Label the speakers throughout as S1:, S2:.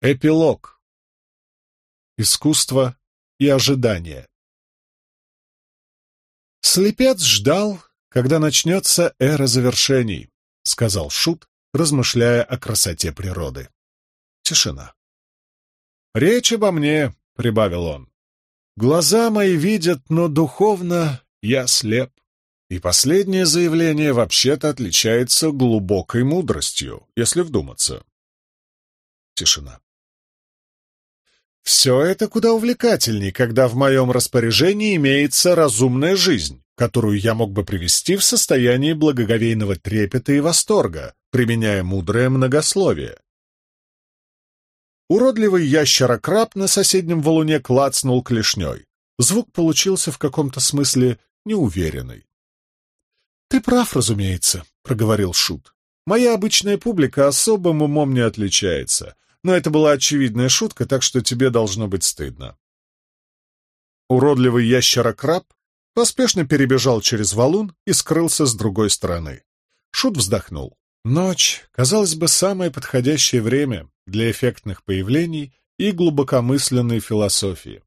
S1: Эпилог. Искусство и ожидание. «Слепец ждал, когда начнется эра завершений», — сказал Шут, размышляя о красоте природы. Тишина. «Речь обо мне», — прибавил он. «Глаза мои видят, но духовно я слеп. И последнее заявление вообще-то отличается глубокой мудростью, если вдуматься». Тишина. Все это куда увлекательней, когда в моем распоряжении имеется разумная жизнь, которую я мог бы привести в состояние благоговейного трепета и восторга, применяя мудрое многословие. Уродливый ящерокраб на соседнем валуне клацнул клешней. Звук получился в каком-то смысле неуверенный. «Ты прав, разумеется», — проговорил Шут. «Моя обычная публика особым умом не отличается но это была очевидная шутка, так что тебе должно быть стыдно. Уродливый ящерокраб поспешно перебежал через валун и скрылся с другой стороны. Шут вздохнул. Ночь, казалось бы, самое подходящее время для эффектных появлений и глубокомысленной философии.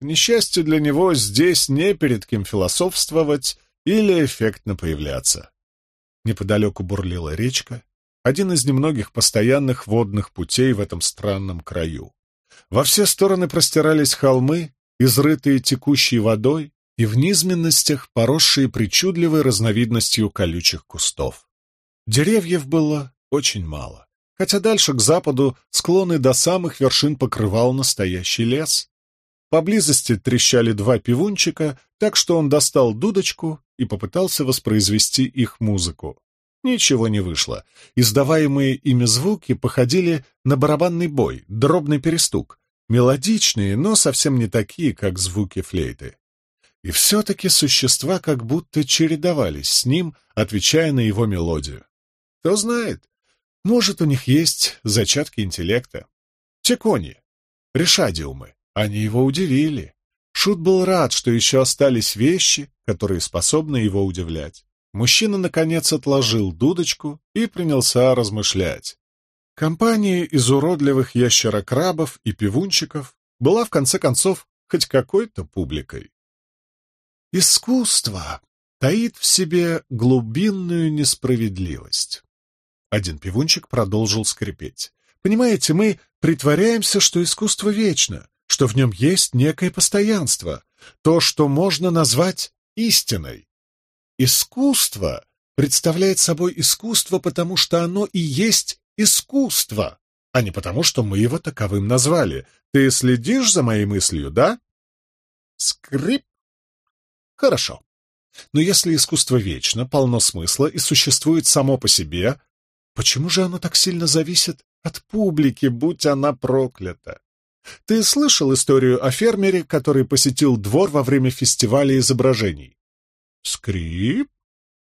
S1: К несчастью для него, здесь не перед кем философствовать или эффектно появляться. Неподалеку бурлила речка, один из немногих постоянных водных путей в этом странном краю. Во все стороны простирались холмы, изрытые текущей водой, и в низменностях поросшие причудливой разновидностью колючих кустов. Деревьев было очень мало, хотя дальше к западу склоны до самых вершин покрывал настоящий лес. Поблизости трещали два пивунчика, так что он достал дудочку и попытался воспроизвести их музыку. Ничего не вышло. Издаваемые ими звуки походили на барабанный бой, дробный перестук, мелодичные, но совсем не такие, как звуки флейты. И все-таки существа как будто чередовались с ним, отвечая на его мелодию. Кто знает, может, у них есть зачатки интеллекта. Текони, решадиумы, они его удивили. Шут был рад, что еще остались вещи, которые способны его удивлять. Мужчина, наконец, отложил дудочку и принялся размышлять. Компания из уродливых ящерокрабов и пивунчиков была, в конце концов, хоть какой-то публикой. Искусство таит в себе глубинную несправедливость. Один пивунчик продолжил скрипеть. Понимаете, мы притворяемся, что искусство вечно, что в нем есть некое постоянство, то, что можно назвать истиной. Искусство представляет собой искусство, потому что оно и есть искусство, а не потому, что мы его таковым назвали. Ты следишь за моей мыслью, да? Скрип. Хорошо. Но если искусство вечно, полно смысла и существует само по себе, почему же оно так сильно зависит от публики, будь она проклята? Ты слышал историю о фермере, который посетил двор во время фестиваля изображений? Скрип?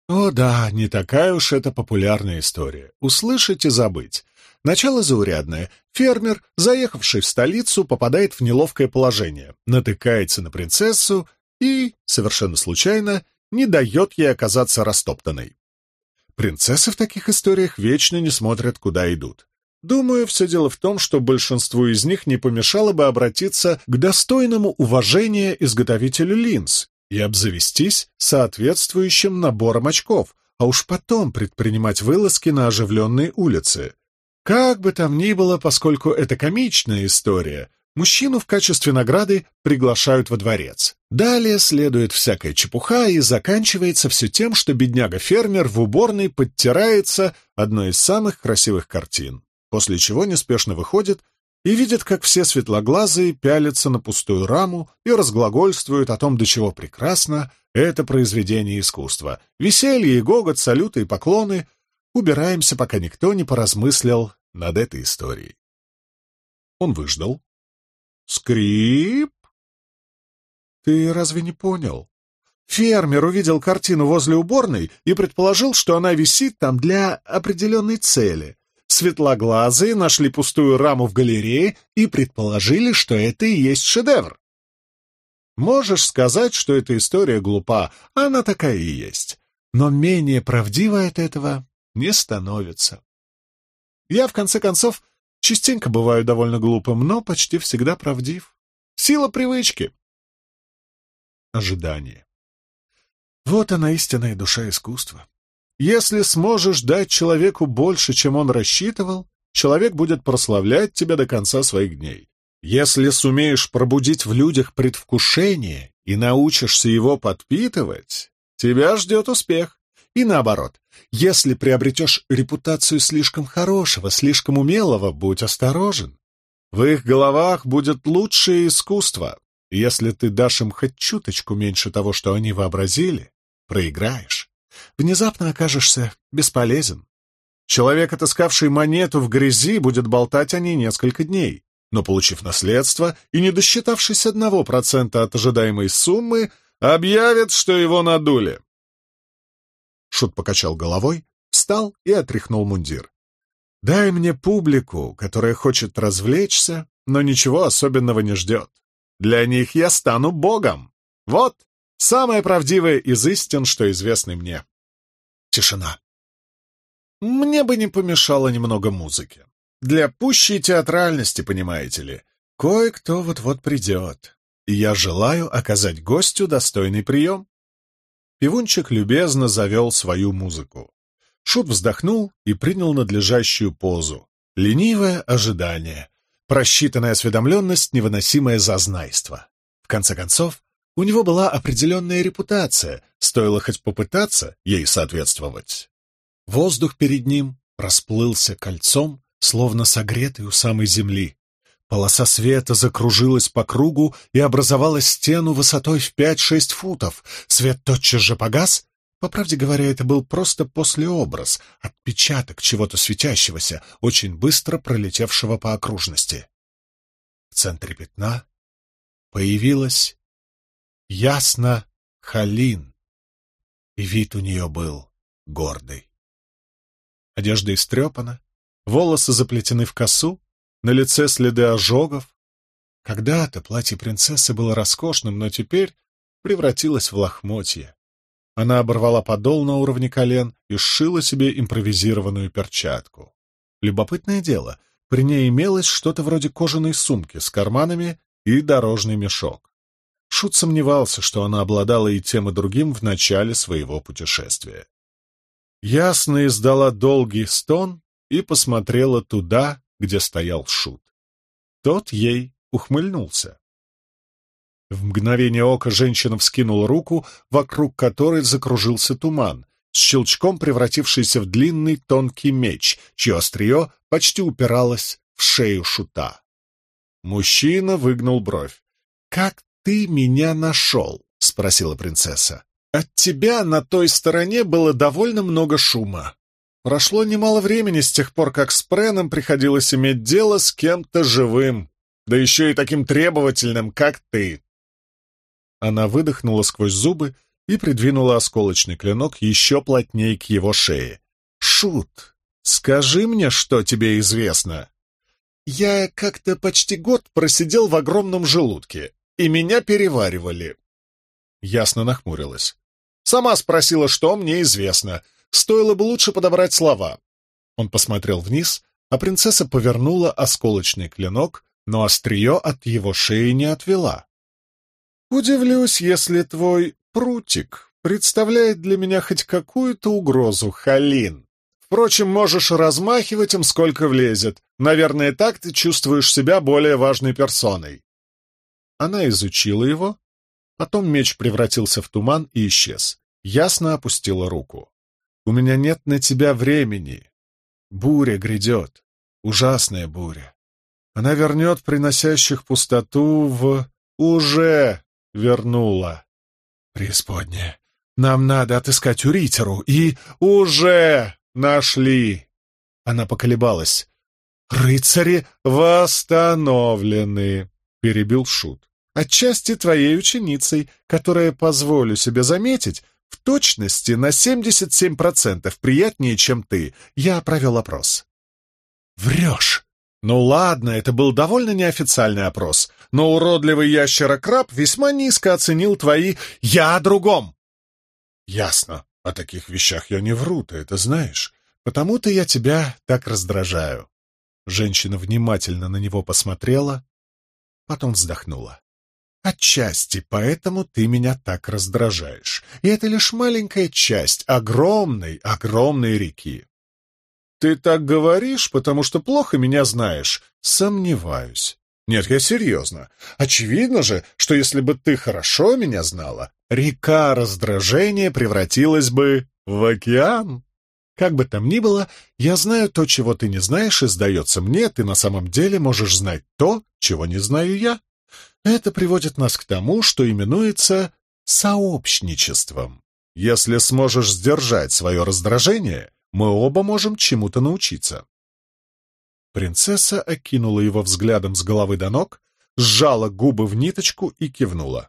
S1: О да, не такая уж это популярная история. Услышать и забыть. Начало заурядное. Фермер, заехавший в столицу, попадает в неловкое положение, натыкается на принцессу и, совершенно случайно, не дает ей оказаться растоптанной. Принцессы в таких историях вечно не смотрят, куда идут. Думаю, все дело в том, что большинству из них не помешало бы обратиться к достойному уважения изготовителю линз и обзавестись соответствующим набором очков, а уж потом предпринимать вылазки на оживленные улицы. Как бы там ни было, поскольку это комичная история, мужчину в качестве награды приглашают во дворец. Далее следует всякая чепуха и заканчивается все тем, что бедняга-фермер в уборной подтирается одной из самых красивых картин, после чего неспешно выходит и видит, как все светлоглазые пялятся на пустую раму и разглагольствуют о том, до чего прекрасно это произведение искусства. Веселье и гогот, салюты и поклоны. Убираемся, пока никто не поразмыслил над этой историей. Он выждал. Скрип! Ты разве не понял? Фермер увидел картину возле уборной и предположил, что она висит там для определенной цели. Светлоглазые нашли пустую раму в галерее и предположили, что это и есть шедевр. Можешь сказать, что эта история глупа, она такая и есть. Но менее правдивой от этого не становится. Я, в конце концов, Частенько бываю довольно глупым, но почти всегда правдив. Сила привычки. Ожидание. Вот она истинная душа искусства. Если сможешь дать человеку больше, чем он рассчитывал, человек будет прославлять тебя до конца своих дней. Если сумеешь пробудить в людях предвкушение и научишься его подпитывать, тебя ждет успех. И наоборот, если приобретешь репутацию слишком хорошего, слишком умелого, будь осторожен. В их головах будет лучшее искусство. Если ты дашь им хоть чуточку меньше того, что они вообразили, проиграешь. Внезапно окажешься бесполезен. Человек, отыскавший монету в грязи, будет болтать о ней несколько дней, но, получив наследство и не досчитавшись одного процента от ожидаемой суммы, объявит, что его надули. Шут покачал головой, встал и отряхнул мундир. «Дай мне публику, которая хочет развлечься, но ничего особенного не ждет. Для них я стану богом. Вот самое правдивое из истин, что известны мне». Тишина. Мне бы не помешало немного музыки. Для пущей театральности, понимаете ли. Кое-кто вот-вот придет, и я желаю оказать гостю достойный прием. Пивунчик любезно завел свою музыку. Шут вздохнул и принял надлежащую позу. Ленивое ожидание, просчитанная осведомленность, невыносимое зазнайство. В конце концов, у него была определенная репутация, стоило хоть попытаться ей соответствовать. Воздух перед ним расплылся кольцом, словно согретый у самой земли. Полоса света закружилась по кругу и образовала стену высотой в пять-шесть футов. Свет тотчас же погас. По правде говоря, это был просто послеобраз, отпечаток чего-то светящегося, очень быстро пролетевшего по окружности. В центре пятна появилась ясно Халин, и вид у нее был гордый. Одежда истрепана, волосы заплетены в косу, на лице следы ожогов. Когда-то платье принцессы было роскошным, но теперь превратилось в лохмотье. Она оборвала подол на уровне колен и сшила себе импровизированную перчатку. Любопытное дело, при ней имелось что-то вроде кожаной сумки с карманами и дорожный мешок. Шут сомневался, что она обладала и тем, и другим в начале своего путешествия. Ясно издала долгий стон и посмотрела туда, где стоял Шут. Тот ей ухмыльнулся. В мгновение ока женщина вскинула руку, вокруг которой закружился туман, с щелчком превратившийся в длинный тонкий меч, чье острие почти упиралось в шею Шута. Мужчина выгнул бровь. «Как ты меня нашел?» — спросила принцесса. «От тебя на той стороне было довольно много шума. Прошло немало времени с тех пор, как с Преном приходилось иметь дело с кем-то живым, да еще и таким требовательным, как ты. Она выдохнула сквозь зубы и придвинула осколочный клинок еще плотнее к его шее. «Шут, скажи мне, что тебе известно?» «Я как-то почти год просидел в огромном желудке, и меня переваривали». Ясно нахмурилась. «Сама спросила, что мне известно. Стоило бы лучше подобрать слова. Он посмотрел вниз, а принцесса повернула осколочный клинок, но острие от его шеи не отвела. «Удивлюсь, если твой прутик представляет для меня хоть какую-то угрозу, Халин. Впрочем, можешь размахивать им, сколько влезет. Наверное, так ты чувствуешь себя более важной персоной». Она изучила его, потом меч превратился в туман и исчез. Ясно опустила руку. У меня нет на тебя времени. Буря грядет, ужасная буря. Она вернет приносящих пустоту в... Уже вернула. Преисподняя, нам надо отыскать Уритеру и... Уже нашли. Она поколебалась. «Рыцари восстановлены», — перебил Шут. «Отчасти твоей ученицей, которая, позволю себе заметить, в точности на 77% приятнее, чем ты. Я провел опрос. Врешь. Ну ладно, это был довольно неофициальный опрос, но уродливый ящерокраб весьма низко оценил твои «я о другом». Ясно. О таких вещах я не вру, ты это знаешь. Потому-то я тебя так раздражаю. Женщина внимательно на него посмотрела, потом вздохнула. Отчасти поэтому ты меня так раздражаешь. И это лишь маленькая часть огромной, огромной реки. Ты так говоришь, потому что плохо меня знаешь. Сомневаюсь. Нет, я серьезно. Очевидно же, что если бы ты хорошо меня знала, река раздражения превратилась бы в океан. Как бы там ни было, я знаю то, чего ты не знаешь, и, сдается мне, ты на самом деле можешь знать то, чего не знаю я. Это приводит нас к тому, что именуется сообщничеством. Если сможешь сдержать свое раздражение, мы оба можем чему-то научиться. Принцесса окинула его взглядом с головы до ног, сжала губы в ниточку и кивнула.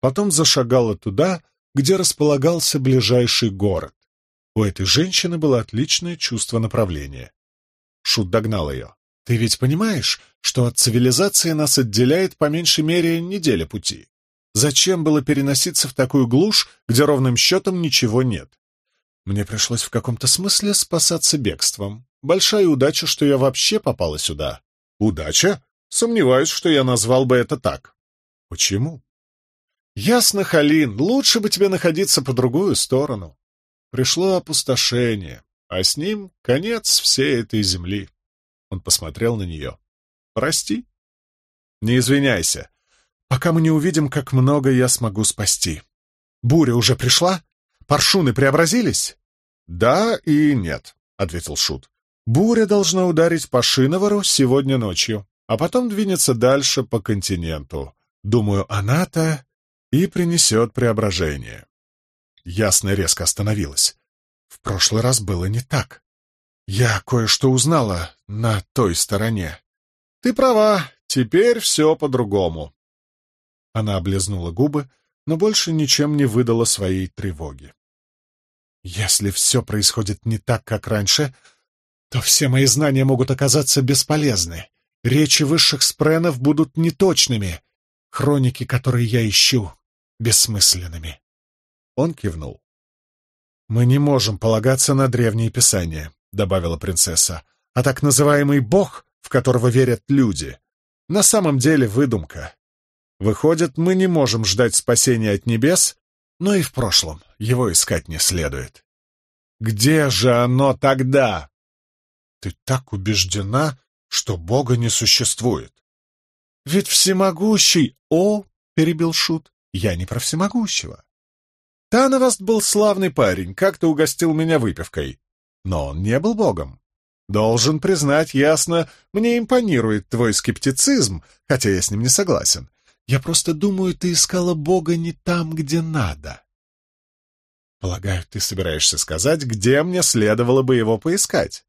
S1: Потом зашагала туда, где располагался ближайший город. У этой женщины было отличное чувство направления. Шут догнал ее. «Ты ведь понимаешь, что от цивилизации нас отделяет по меньшей мере неделя пути? Зачем было переноситься в такую глушь, где ровным счетом ничего нет? Мне пришлось в каком-то смысле спасаться бегством. Большая удача, что я вообще попала сюда. Удача? Сомневаюсь, что я назвал бы это так. Почему? Ясно, Халин, лучше бы тебе находиться по другую сторону. Пришло опустошение, а с ним конец всей этой земли. Он посмотрел на нее. «Прости?» «Не извиняйся, пока мы не увидим, как много я смогу спасти. Буря уже пришла? Паршуны преобразились?» «Да и нет», — ответил Шут. «Буря должна ударить по Шиновару сегодня ночью, а потом двинется дальше по континенту. Думаю, она-то и принесет преображение». Ясно резко остановилась. В прошлый раз было не так. Я кое-что узнала на той стороне. Ты права, теперь все по-другому. Она облизнула губы, но больше ничем не выдала своей тревоги. Если все происходит не так, как раньше, то все мои знания могут оказаться бесполезны. Речи высших спренов будут неточными. Хроники, которые я ищу, бессмысленными. Он кивнул. «Мы не можем полагаться на древние писания», — добавила принцесса. «А так называемый бог, в которого верят люди, на самом деле выдумка. Выходит, мы не можем ждать спасения от небес, но и в прошлом его искать не следует». «Где же оно тогда?» «Ты так убеждена, что Бога не существует». «Ведь всемогущий...» «О!» — перебил Шут. «Я не про всемогущего. Тановаст был славный парень, как-то угостил меня выпивкой. Но он не был богом. Должен признать ясно, мне импонирует твой скептицизм, хотя я с ним не согласен. Я просто думаю, ты искала бога не там, где надо. Полагаю, ты собираешься сказать, где мне следовало бы его поискать.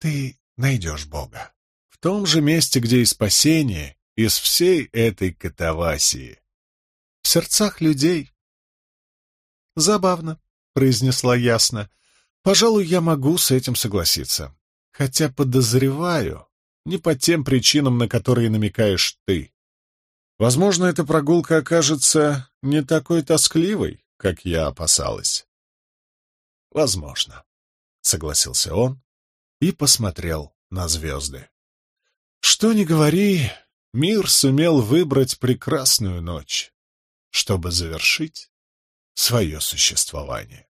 S1: Ты найдешь бога. В том же месте, где и спасение из всей этой катавасии. В сердцах людей, «Забавно», — произнесла ясно. «Пожалуй, я могу с этим согласиться. Хотя подозреваю, не по тем причинам, на которые намекаешь ты. Возможно, эта прогулка окажется не такой тоскливой, как я опасалась». «Возможно», — согласился он и посмотрел на звезды. «Что ни говори, мир сумел выбрать прекрасную ночь, чтобы завершить свое существование.